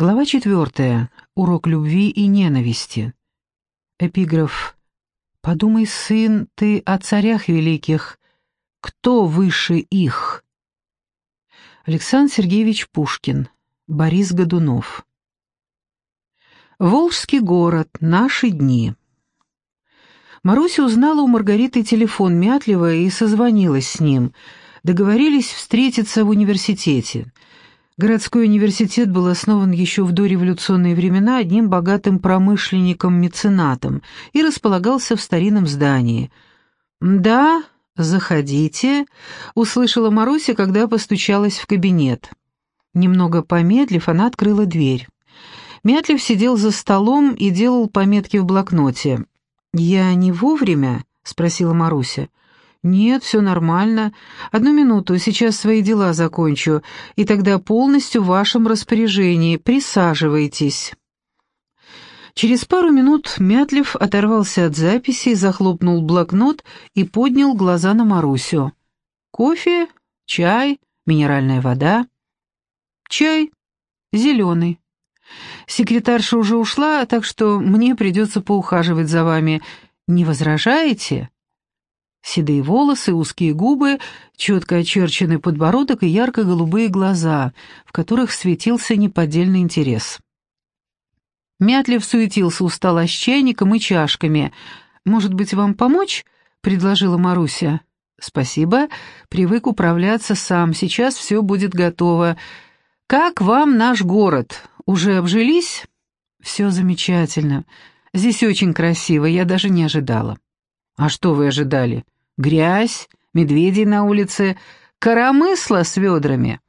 Глава четвертая. Урок любви и ненависти. Эпиграф. «Подумай, сын, ты о царях великих. Кто выше их?» Александр Сергеевич Пушкин. Борис Годунов. Волжский город. Наши дни. Маруся узнала у Маргариты телефон Мятлева и созвонилась с ним. Договорились встретиться в университете. Городской университет был основан еще в дореволюционные времена одним богатым промышленником-меценатом и располагался в старинном здании. «Да, заходите», — услышала Маруся, когда постучалась в кабинет. Немного помедлив, она открыла дверь. Мятлев сидел за столом и делал пометки в блокноте. «Я не вовремя?» — спросила Маруся. «Нет, все нормально. Одну минуту, сейчас свои дела закончу, и тогда полностью в вашем распоряжении. Присаживайтесь». Через пару минут Мятлев оторвался от записи, захлопнул блокнот и поднял глаза на Марусю. «Кофе? Чай? Минеральная вода?» «Чай. Зеленый. Секретарша уже ушла, так что мне придется поухаживать за вами. Не возражаете?» Седые волосы, узкие губы, четко очерченный подбородок и ярко-голубые глаза, в которых светился неподдельный интерес. Мятлев суетился у стола с чайником и чашками. «Может быть, вам помочь?» — предложила Маруся. «Спасибо. Привык управляться сам. Сейчас все будет готово. Как вам наш город? Уже обжились?» «Все замечательно. Здесь очень красиво. Я даже не ожидала». А что вы ожидали? Грязь, медведей на улице, коромысла с ведрами?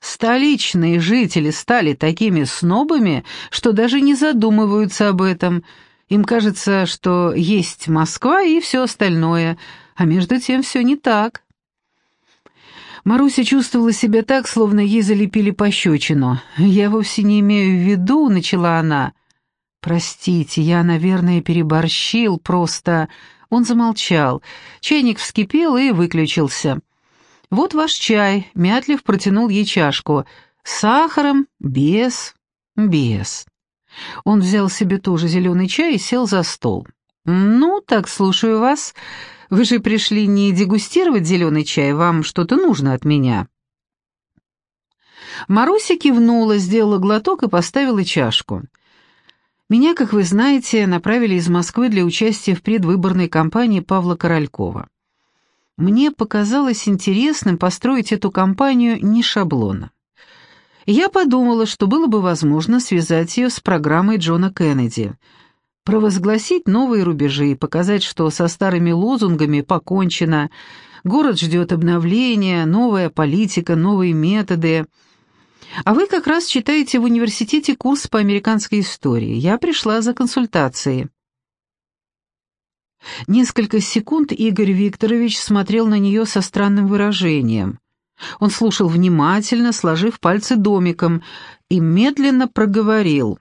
Столичные жители стали такими снобами, что даже не задумываются об этом. Им кажется, что есть Москва и все остальное, а между тем все не так. Маруся чувствовала себя так, словно ей залепили пощечину. «Я вовсе не имею в виду», — начала она. «Простите, я, наверное, переборщил, просто...» Он замолчал. Чайник вскипел и выключился. «Вот ваш чай», — Мятлев протянул ей чашку. «С сахаром? Без?» «Без». Он взял себе тоже зеленый чай и сел за стол. «Ну, так, слушаю вас. Вы же пришли не дегустировать зеленый чай, вам что-то нужно от меня». Маруся кивнула, сделала глоток и поставила чашку. Меня, как вы знаете, направили из Москвы для участия в предвыборной кампании Павла Королькова. Мне показалось интересным построить эту кампанию не шаблона. Я подумала, что было бы возможно связать ее с программой Джона Кеннеди, провозгласить новые рубежи показать, что со старыми лозунгами покончено, город ждет обновления, новая политика, новые методы – а вы как раз читаете в университете курс по американской истории. Я пришла за консультацией». Несколько секунд Игорь Викторович смотрел на нее со странным выражением. Он слушал внимательно, сложив пальцы домиком, и медленно проговорил.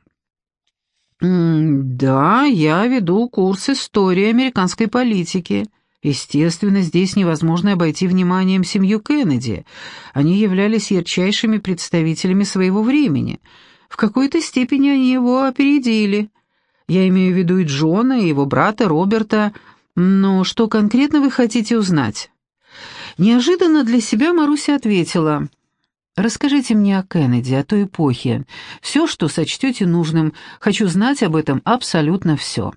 «Да, я веду курс истории американской политики. Естественно, здесь невозможно обойти вниманием семью Кеннеди. Они являлись ярчайшими представителями своего времени. В какой-то степени они его опередили. Я имею в виду и Джона, и его брата Роберта. Но что конкретно вы хотите узнать? Неожиданно для себя Маруся ответила. «Расскажите мне о Кеннеди, о той эпохе. Все, что сочтете нужным. Хочу знать об этом абсолютно все».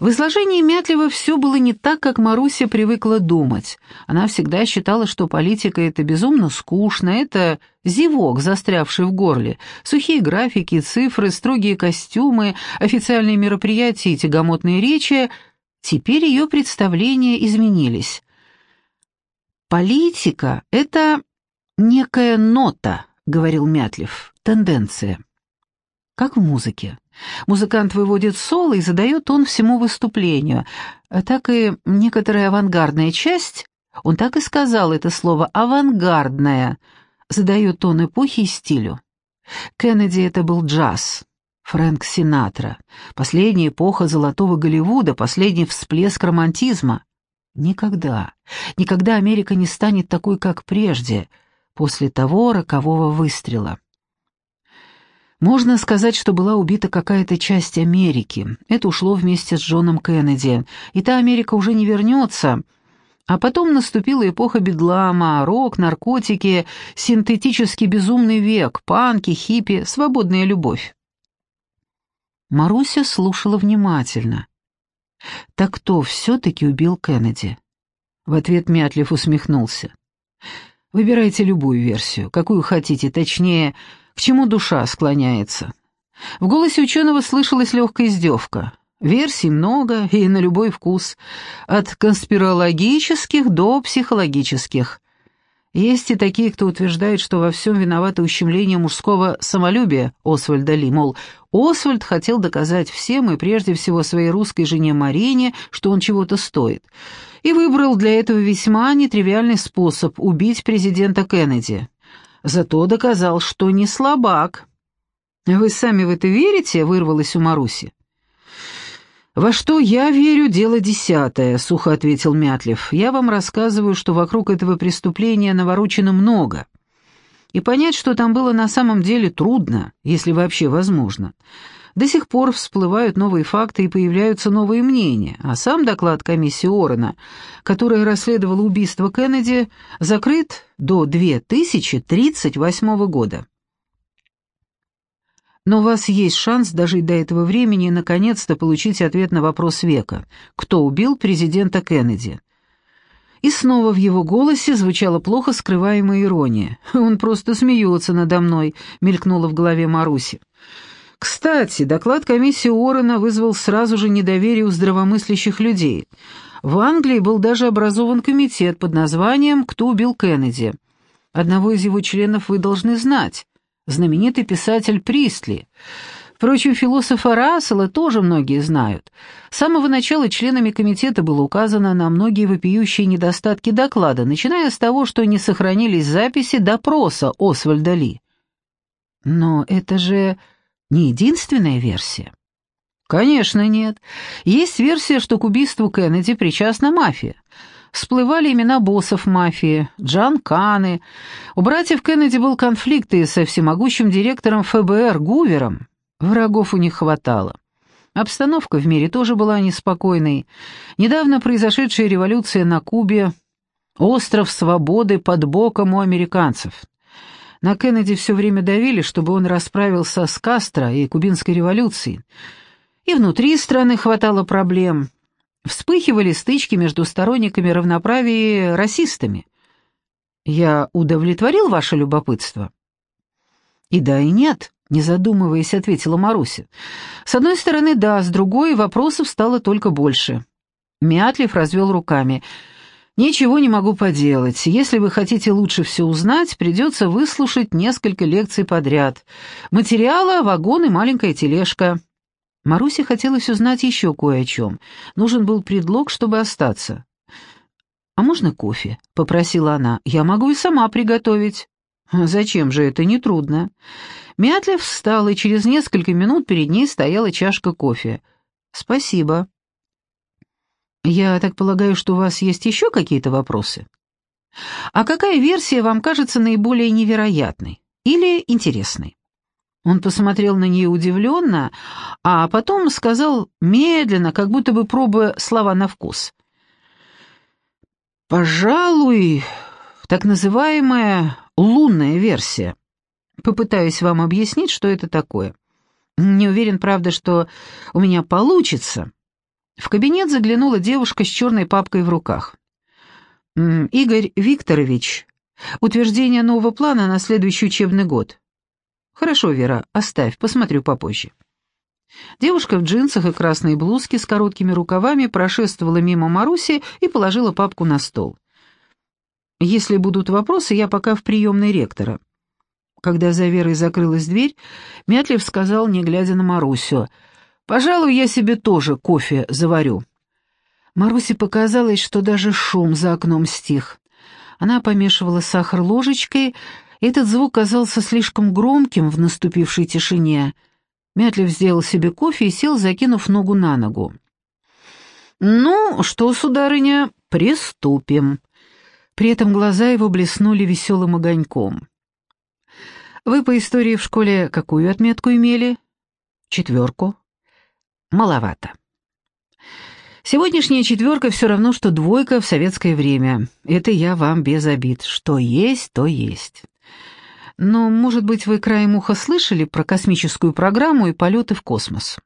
В изложении Мятлева все было не так, как Маруся привыкла думать. Она всегда считала, что политика — это безумно скучно, это зевок, застрявший в горле, сухие графики, цифры, строгие костюмы, официальные мероприятия и тягомотные речи. Теперь ее представления изменились. «Политика — это некая нота», — говорил Мятлев, — «тенденция». Как в музыке. Музыкант выводит соло и задает он всему выступлению. А так и некоторая авангардная часть, он так и сказал это слово «авангардная», задает тон эпохи и стилю. Кеннеди это был джаз, Фрэнк Синатра, последняя эпоха золотого Голливуда, последний всплеск романтизма. Никогда, никогда Америка не станет такой, как прежде, после того рокового выстрела. Можно сказать, что была убита какая-то часть Америки. Это ушло вместе с Джоном Кеннеди, и та Америка уже не вернется. А потом наступила эпоха бедлама, рок, наркотики, синтетический безумный век, панки, хиппи, свободная любовь. Маруся слушала внимательно. «Так кто все-таки убил Кеннеди?» В ответ Мятлев усмехнулся. «Выбирайте любую версию, какую хотите, точнее, к чему душа склоняется». В голосе ученого слышалась легкая издевка. Версий много и на любой вкус, от конспирологических до психологических. Есть и такие, кто утверждает, что во всем виновато ущемление мужского самолюбия Освальда Ли, мол, Освальд хотел доказать всем и прежде всего своей русской жене Марине, что он чего-то стоит, и выбрал для этого весьма нетривиальный способ убить президента Кеннеди. Зато доказал, что не слабак. «Вы сами в это верите?» — вырвалось у Маруси. «Во что я верю, дело десятое», — сухо ответил Мятлев. «Я вам рассказываю, что вокруг этого преступления наворочено много. И понять, что там было на самом деле, трудно, если вообще возможно. До сих пор всплывают новые факты и появляются новые мнения, а сам доклад комиссии Орена, которая расследовала убийство Кеннеди, закрыт до 2038 года». Но у вас есть шанс дожить до этого времени наконец-то получить ответ на вопрос века. Кто убил президента Кеннеди? И снова в его голосе звучала плохо скрываемая ирония. «Он просто смеется надо мной», — мелькнула в голове Маруси. Кстати, доклад комиссии Уоррена вызвал сразу же недоверие у здравомыслящих людей. В Англии был даже образован комитет под названием «Кто убил Кеннеди?». Одного из его членов вы должны знать знаменитый писатель Пристли. Впрочем, философа Рассела тоже многие знают. С самого начала членами комитета было указано на многие вопиющие недостатки доклада, начиная с того, что не сохранились записи допроса Освальда Ли. Но это же не единственная версия. Конечно, нет. Есть версия, что к убийству Кеннеди причастна мафия всплывали имена боссов мафии, Джан Каны. У братьев Кеннеди был конфликт и со всемогущим директором ФБР Гувером. Врагов у них хватало. Обстановка в мире тоже была неспокойной. Недавно произошедшая революция на Кубе, остров свободы под боком у американцев. На Кеннеди все время давили, чтобы он расправился с Кастро и кубинской революцией. И внутри страны хватало проблем. Вспыхивали стычки между сторонниками равноправия и расистами. Я удовлетворил ваше любопытство? И да, и нет, не задумываясь, ответила Маруся. С одной стороны, да, с другой вопросов стало только больше. Мятлев развел руками. «Ничего не могу поделать. Если вы хотите лучше все узнать, придется выслушать несколько лекций подряд. Материала, вагон и маленькая тележка. Марусе хотелось узнать еще кое о чем. Нужен был предлог, чтобы остаться. «А можно кофе?» — попросила она. «Я могу и сама приготовить». «Зачем же это? Нетрудно». Мятлев встал, и через несколько минут перед ней стояла чашка кофе. «Спасибо». «Я так полагаю, что у вас есть еще какие-то вопросы?» «А какая версия вам кажется наиболее невероятной или интересной?» Он посмотрел на нее удивленно, а потом сказал медленно, как будто бы пробуя слова на вкус. «Пожалуй, так называемая лунная версия. Попытаюсь вам объяснить, что это такое. Не уверен, правда, что у меня получится». В кабинет заглянула девушка с черной папкой в руках. «Игорь Викторович, утверждение нового плана на следующий учебный год». «Хорошо, Вера, оставь, посмотрю попозже». Девушка в джинсах и красной блузке с короткими рукавами прошествовала мимо Маруси и положила папку на стол. «Если будут вопросы, я пока в приемной ректора». Когда за Верой закрылась дверь, Мятлев сказал, не глядя на Марусю, «Пожалуй, я себе тоже кофе заварю». Марусе показалось, что даже шум за окном стих. Она помешивала сахар ложечкой, этот звук казался слишком громким в наступившей тишине. Мятлев сделал себе кофе и сел, закинув ногу на ногу. «Ну, что, сударыня, приступим». При этом глаза его блеснули веселым огоньком. Вы по истории в школе какую отметку имели? Четверку. Маловато. Сегодняшняя четверка все равно, что двойка в советское время. Это я вам без обид. Что есть, то есть. Но, может быть, вы краем уха слышали про космическую программу и полеты в космос?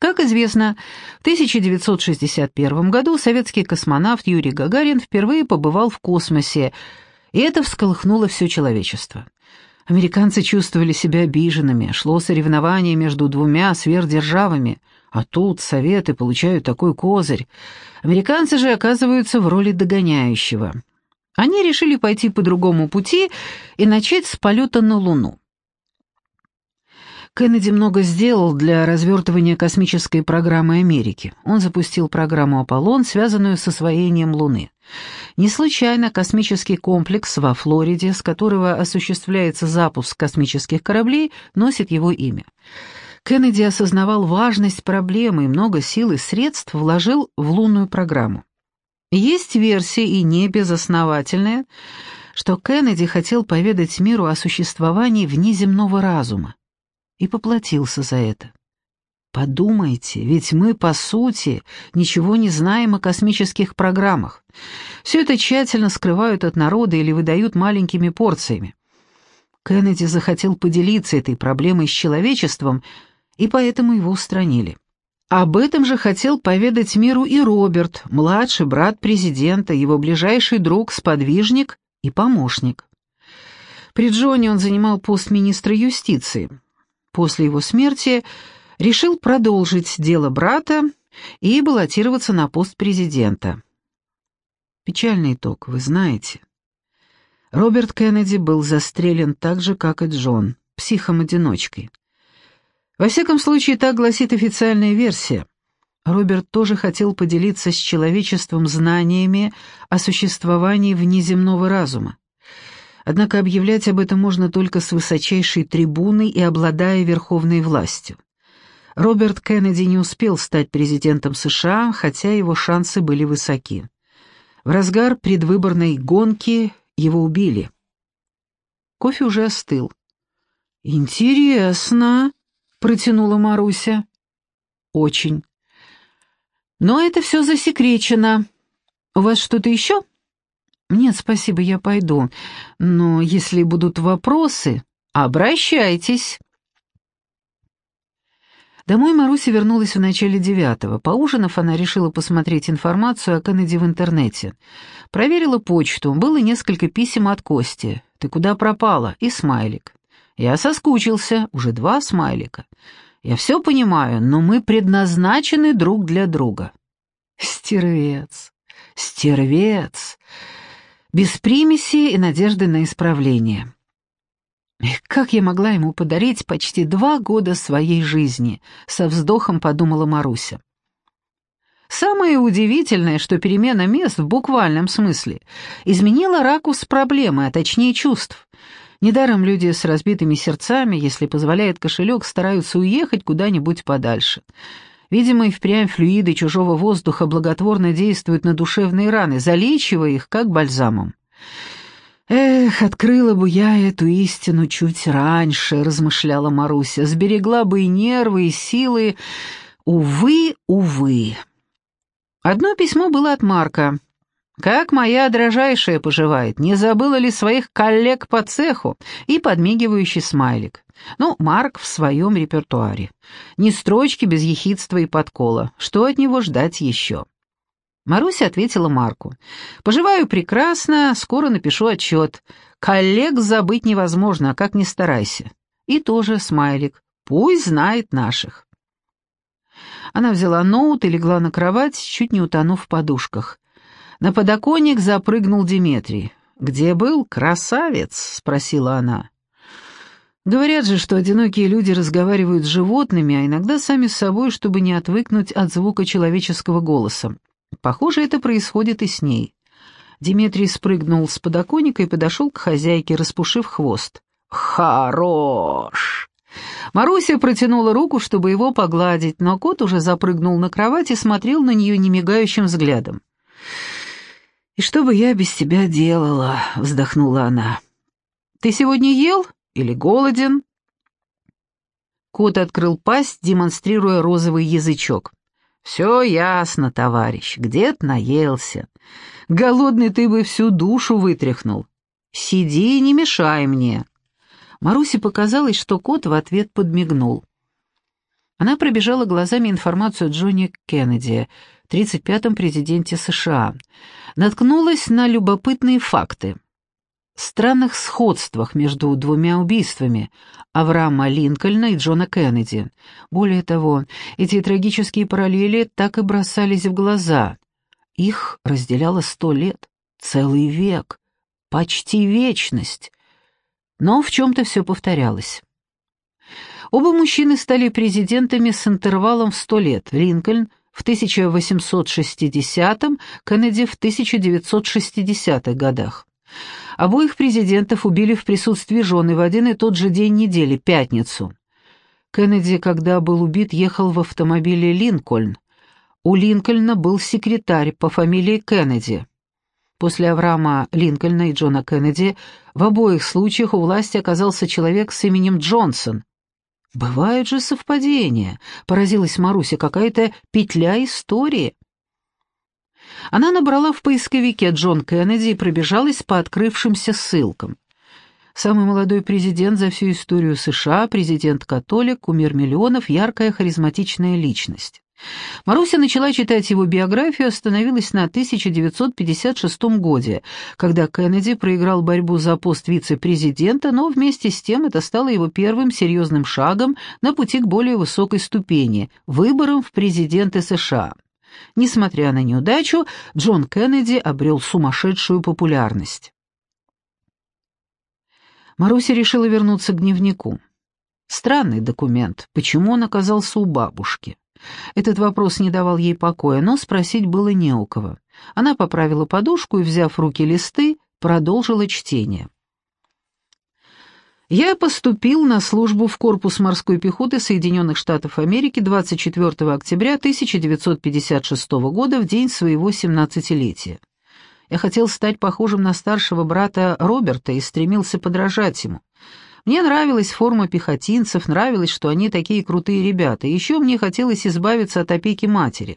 Как известно, в 1961 году советский космонавт Юрий Гагарин впервые побывал в космосе, и это всколыхнуло все человечество. Американцы чувствовали себя обиженными, шло соревнование между двумя сверхдержавами, а тут Советы получают такой козырь. Американцы же оказываются в роли догоняющего. Они решили пойти по другому пути и начать с полета на Луну. Кеннеди много сделал для развертывания космической программы Америки. Он запустил программу «Аполлон», связанную с освоением Луны. Не случайно космический комплекс во Флориде, с которого осуществляется запуск космических кораблей, носит его имя. Кеннеди осознавал важность проблемы и много сил и средств вложил в лунную программу. Есть версия, и не безосновательная, что Кеннеди хотел поведать миру о существовании внеземного разума и поплатился за это. Подумайте, ведь мы, по сути, ничего не знаем о космических программах. Все это тщательно скрывают от народа или выдают маленькими порциями. Кеннеди захотел поделиться этой проблемой с человечеством, и поэтому его устранили. Об этом же хотел поведать миру и Роберт, младший брат президента, его ближайший друг, сподвижник и помощник. При Джоне он занимал пост министра юстиции после его смерти решил продолжить дело брата и баллотироваться на пост президента. Печальный итог, вы знаете. Роберт Кеннеди был застрелен так же, как и Джон, психом-одиночкой. Во всяком случае, так гласит официальная версия. Роберт тоже хотел поделиться с человечеством знаниями о существовании внеземного разума. Однако объявлять об этом можно только с высочайшей трибуны и обладая верховной властью. Роберт Кеннеди не успел стать президентом США, хотя его шансы были высоки. В разгар предвыборной гонки его убили. Кофе уже остыл. «Интересно», — протянула Маруся. «Очень. Но это все засекречено. У вас что-то еще?» «Нет, спасибо, я пойду. Но если будут вопросы, обращайтесь». Домой Маруся вернулась в начале девятого. Поужинав, она решила посмотреть информацию о Кеннеди в интернете. Проверила почту, было несколько писем от Кости. «Ты куда пропала?» и смайлик. «Я соскучился», уже два смайлика. «Я все понимаю, но мы предназначены друг для друга». «Стервец! Стервец!» без примеси и надежды на исправление. И как я могла ему подарить почти два года своей жизни, со вздохом подумала Маруся. Самое удивительное, что перемена мест в буквальном смысле изменила ракурс проблемы, а точнее чувств. Недаром люди с разбитыми сердцами, если позволяет кошелек, стараются уехать куда-нибудь подальше. Видимо, и впрямь флюиды чужого воздуха благотворно действуют на душевные раны, залечивая их как бальзамом. «Эх, открыла бы я эту истину чуть раньше», — размышляла Маруся, — «сберегла бы и нервы, и силы. Увы, увы». Одно письмо было от Марка. «Как моя дрожайшая поживает? Не забыла ли своих коллег по цеху?» И подмигивающий смайлик. Ну, Марк в своем репертуаре. Ни строчки без ехидства и подкола. Что от него ждать еще? Маруся ответила Марку. «Поживаю прекрасно, скоро напишу отчет. Коллег забыть невозможно, а как ни старайся». И тоже смайлик. «Пусть знает наших». Она взяла ноут и легла на кровать, чуть не утонув в подушках. На подоконник запрыгнул Диметрий. «Где был? Красавец?» — спросила она. Говорят же, что одинокие люди разговаривают с животными, а иногда сами с собой, чтобы не отвыкнуть от звука человеческого голоса. Похоже, это происходит и с ней. Дмитрий спрыгнул с подоконника и подошел к хозяйке, распушив хвост. «Хорош!» Маруся протянула руку, чтобы его погладить, но кот уже запрыгнул на кровать и смотрел на нее немигающим взглядом. «И что бы я без тебя делала?» — вздохнула она. «Ты сегодня ел?» или голоден?» Кот открыл пасть, демонстрируя розовый язычок. «Все ясно, товарищ, где-то наелся. Голодный ты бы всю душу вытряхнул. Сиди и не мешай мне». Марусе показалось, что кот в ответ подмигнул. Она пробежала глазами информацию Джонни Кеннеди, 35-м президенте США. Наткнулась на любопытные факты. Странных сходствах между двумя убийствами Авраама Линкольна и Джона Кеннеди. Более того, эти трагические параллели так и бросались в глаза. Их разделяло сто лет, целый век, почти вечность. Но в чем-то все повторялось. Оба мужчины стали президентами с интервалом в сто лет. Линкольн в 1860-м, Кеннеди в 1960-х годах. Обоих президентов убили в присутствии жены в один и тот же день недели, пятницу. Кеннеди, когда был убит, ехал в автомобиле «Линкольн». У Линкольна был секретарь по фамилии Кеннеди. После Авраама Линкольна и Джона Кеннеди в обоих случаях у власти оказался человек с именем Джонсон. «Бывают же совпадения», — поразилась Маруся, — «какая-то петля истории». Она набрала в поисковике Джон Кеннеди и пробежалась по открывшимся ссылкам. Самый молодой президент за всю историю США, президент-католик, кумир миллионов, яркая харизматичная личность. Маруся начала читать его биографию, остановилась на 1956 годе, когда Кеннеди проиграл борьбу за пост вице-президента, но вместе с тем это стало его первым серьезным шагом на пути к более высокой ступени – выборам в президенты США. Несмотря на неудачу, Джон Кеннеди обрел сумасшедшую популярность. Маруся решила вернуться к дневнику. Странный документ, почему он оказался у бабушки? Этот вопрос не давал ей покоя, но спросить было не у кого. Она поправила подушку и, взяв в руки листы, продолжила чтение. Я поступил на службу в корпус морской пехоты Соединенных Штатов Америки 24 октября 1956 года в день своего 17-летия. Я хотел стать похожим на старшего брата Роберта и стремился подражать ему. Мне нравилась форма пехотинцев, нравилось, что они такие крутые ребята. Еще мне хотелось избавиться от опеки матери.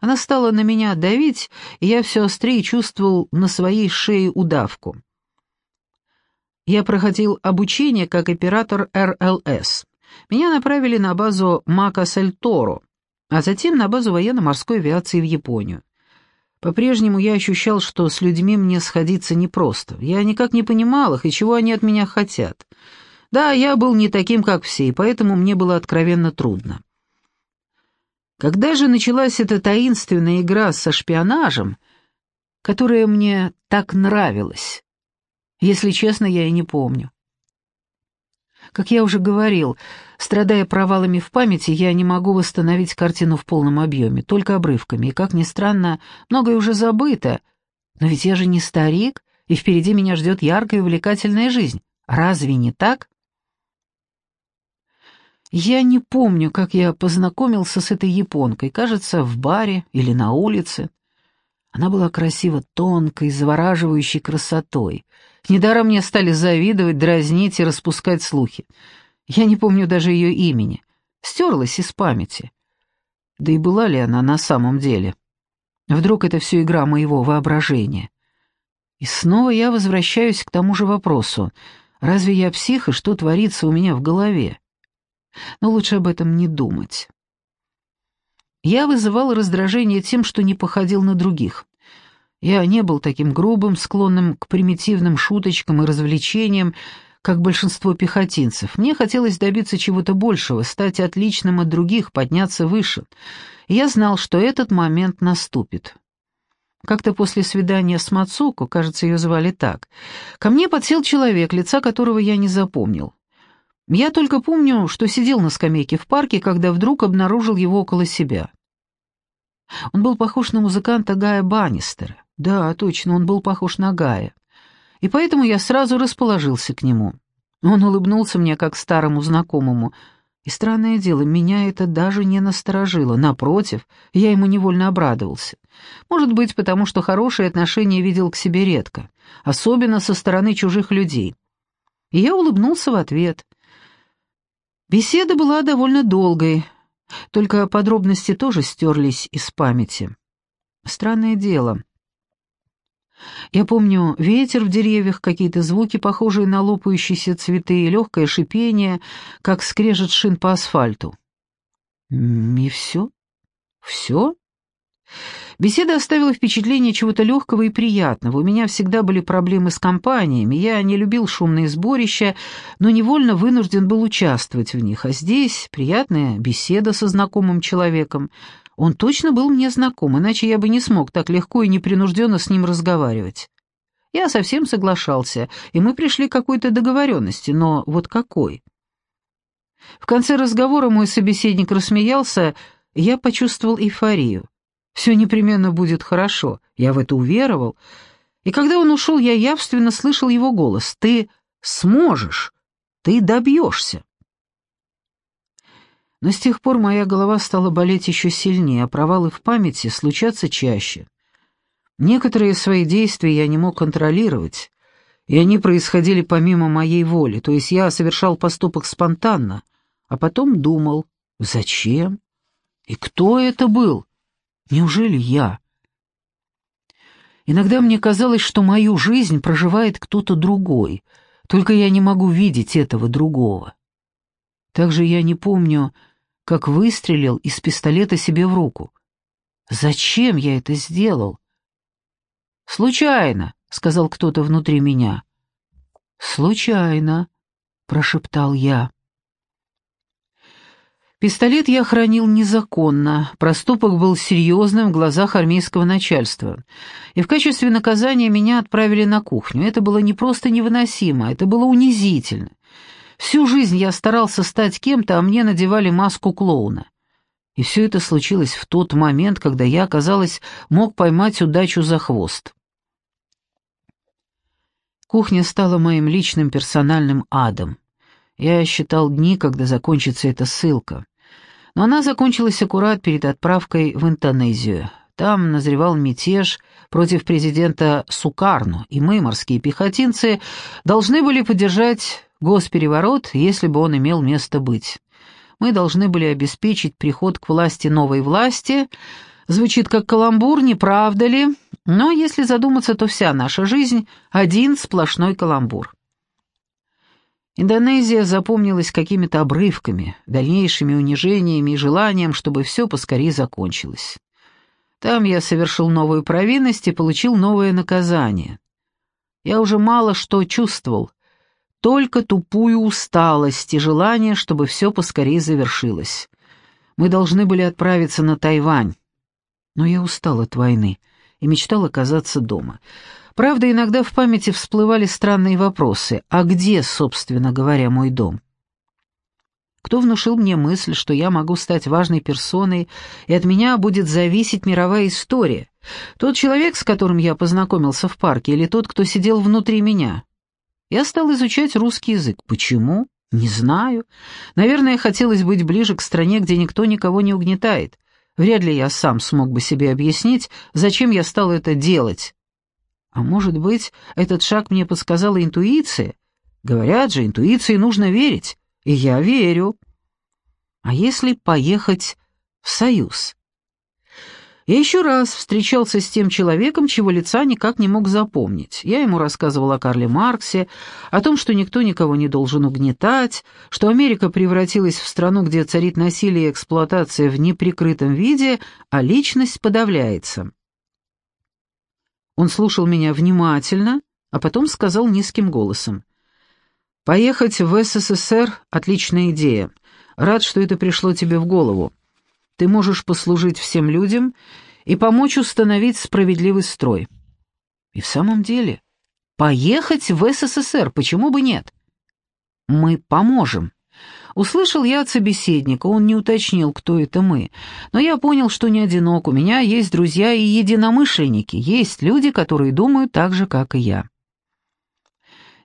Она стала на меня давить, и я все острее чувствовал на своей шее удавку. Я проходил обучение как оператор РЛС. Меня направили на базу Мака Сальторо, а затем на базу военно-морской авиации в Японию. По-прежнему я ощущал, что с людьми мне сходиться непросто. Я никак не понимал их и чего они от меня хотят. Да, я был не таким, как все, и поэтому мне было откровенно трудно. Когда же началась эта таинственная игра со шпионажем, которая мне так нравилась? Если честно, я и не помню. Как я уже говорил, страдая провалами в памяти, я не могу восстановить картину в полном объеме, только обрывками, и, как ни странно, многое уже забыто. Но ведь я же не старик, и впереди меня ждет яркая и увлекательная жизнь. Разве не так? Я не помню, как я познакомился с этой японкой, кажется, в баре или на улице. Она была красиво тонкой, завораживающей красотой. Недаром мне стали завидовать, дразнить и распускать слухи. Я не помню даже ее имени. Стерлась из памяти. Да и была ли она на самом деле? Вдруг это все игра моего воображения? И снова я возвращаюсь к тому же вопросу. Разве я псих, и что творится у меня в голове? Но лучше об этом не думать. Я вызывал раздражение тем, что не походил на других. Я не был таким грубым, склонным к примитивным шуточкам и развлечениям, как большинство пехотинцев. Мне хотелось добиться чего-то большего, стать отличным от других, подняться выше. И я знал, что этот момент наступит. Как-то после свидания с Мацуко, кажется, ее звали так, ко мне подсел человек, лица которого я не запомнил. Я только помню, что сидел на скамейке в парке, когда вдруг обнаружил его около себя. Он был похож на музыканта Гая Баннистера. Да, точно, он был похож на Гая. И поэтому я сразу расположился к нему. Он улыбнулся мне как старому знакомому. И странное дело, меня это даже не насторожило. Напротив, я ему невольно обрадовался. Может быть, потому что хорошие отношения видел к себе редко, особенно со стороны чужих людей. И я улыбнулся в ответ. Беседа была довольно долгой, только подробности тоже стерлись из памяти. Странное дело. Я помню ветер в деревьях, какие-то звуки, похожие на лопающиеся цветы, легкое шипение, как скрежет шин по асфальту. И все? Все? Беседа оставила впечатление чего-то легкого и приятного. У меня всегда были проблемы с компаниями. Я не любил шумные сборища, но невольно вынужден был участвовать в них. А здесь приятная беседа со знакомым человеком. Он точно был мне знаком, иначе я бы не смог так легко и непринужденно с ним разговаривать. Я совсем соглашался, и мы пришли к какой-то договоренности, но вот какой? В конце разговора мой собеседник рассмеялся, я почувствовал эйфорию. Все непременно будет хорошо, я в это уверовал. И когда он ушел, я явственно слышал его голос. «Ты сможешь, ты добьешься». Но с тех пор моя голова стала болеть еще сильнее, а провалы в памяти случатся чаще. Некоторые свои действия я не мог контролировать, и они происходили помимо моей воли, то есть я совершал поступок спонтанно, а потом думал, зачем? И кто это был? Неужели я? Иногда мне казалось, что мою жизнь проживает кто-то другой, только я не могу видеть этого другого. Также я не помню, как выстрелил из пистолета себе в руку. Зачем я это сделал? «Случайно», — сказал кто-то внутри меня. «Случайно», — прошептал я. Пистолет я хранил незаконно, проступок был серьезным в глазах армейского начальства. И в качестве наказания меня отправили на кухню. Это было не просто невыносимо, это было унизительно. Всю жизнь я старался стать кем-то, а мне надевали маску клоуна. И все это случилось в тот момент, когда я, казалось, мог поймать удачу за хвост. Кухня стала моим личным персональным адом. Я считал дни, когда закончится эта ссылка. Но она закончилась аккурат перед отправкой в Индонезию. Там назревал мятеж против президента Сукарну, и мы, морские пехотинцы, должны были поддержать госпереворот, если бы он имел место быть. Мы должны были обеспечить приход к власти новой власти. Звучит как каламбур, не правда ли? Но если задуматься, то вся наша жизнь — один сплошной каламбур. Индонезия запомнилась какими-то обрывками, дальнейшими унижениями и желанием, чтобы все поскорее закончилось. Там я совершил новую провинность и получил новое наказание. Я уже мало что чувствовал, только тупую усталость и желание, чтобы все поскорее завершилось. Мы должны были отправиться на Тайвань. Но я устал от войны и мечтал оказаться дома. Правда, иногда в памяти всплывали странные вопросы. А где, собственно говоря, мой дом? Кто внушил мне мысль, что я могу стать важной персоной, и от меня будет зависеть мировая история? Тот человек, с которым я познакомился в парке, или тот, кто сидел внутри меня? Я стал изучать русский язык. Почему? Не знаю. Наверное, хотелось быть ближе к стране, где никто никого не угнетает. Вряд ли я сам смог бы себе объяснить, зачем я стал это делать. А может быть, этот шаг мне подсказала интуиция? Говорят же, интуиции нужно верить. И я верю. А если поехать в Союз? Я еще раз встречался с тем человеком, чего лица никак не мог запомнить. Я ему рассказывал о Карле Марксе, о том, что никто никого не должен угнетать, что Америка превратилась в страну, где царит насилие и эксплуатация в неприкрытом виде, а личность подавляется. Он слушал меня внимательно, а потом сказал низким голосом. «Поехать в СССР — отличная идея. Рад, что это пришло тебе в голову. Ты можешь послужить всем людям и помочь установить справедливый строй». И в самом деле, поехать в СССР, почему бы нет? Мы поможем. Услышал я от собеседника, он не уточнил, кто это мы. Но я понял, что не одинок, у меня есть друзья и единомышленники, есть люди, которые думают так же, как и я.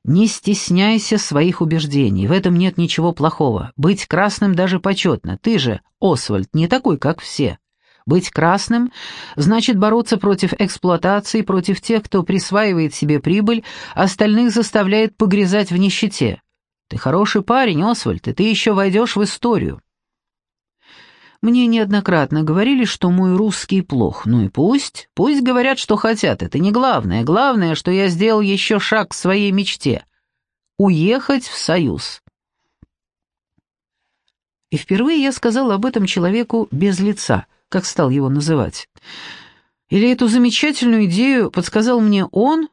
Не стесняйся своих убеждений, в этом нет ничего плохого. Быть красным даже почетно. Ты же, Освальд, не такой, как все. Быть красным значит бороться против эксплуатации, против тех, кто присваивает себе прибыль, остальных заставляет погрязать в нищете. Ты хороший парень, Освальд, и ты еще войдешь в историю. Мне неоднократно говорили, что мой русский плох. Ну и пусть, пусть говорят, что хотят, это не главное. Главное, что я сделал еще шаг к своей мечте — уехать в Союз. И впервые я сказал об этом человеку без лица — как стал его называть. Или эту замечательную идею подсказал мне он?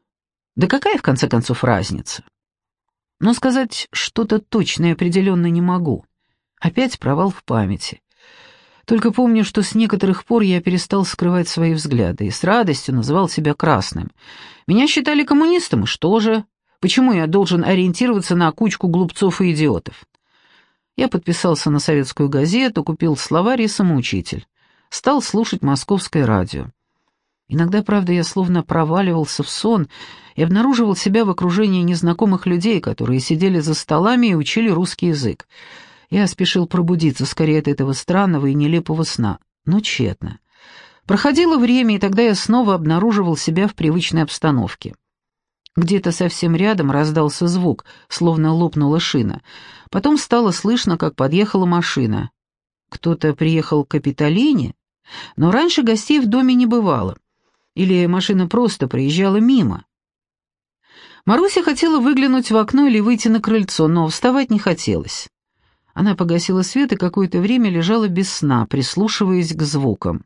Да какая, в конце концов, разница? Но сказать что-то точное и определенно не могу. Опять провал в памяти. Только помню, что с некоторых пор я перестал скрывать свои взгляды и с радостью называл себя красным. Меня считали коммунистом, и что же? Почему я должен ориентироваться на кучку глупцов и идиотов? Я подписался на советскую газету, купил словарь и самоучитель стал слушать московское радио. Иногда, правда, я словно проваливался в сон и обнаруживал себя в окружении незнакомых людей, которые сидели за столами и учили русский язык. Я спешил пробудиться скорее от этого странного и нелепого сна, но тщетно. Проходило время, и тогда я снова обнаруживал себя в привычной обстановке. Где-то совсем рядом раздался звук, словно лопнула шина. Потом стало слышно, как подъехала машина. Кто-то приехал к Капитолине, но раньше гостей в доме не бывало. Или машина просто проезжала мимо. Маруся хотела выглянуть в окно или выйти на крыльцо, но вставать не хотелось. Она погасила свет и какое-то время лежала без сна, прислушиваясь к звукам.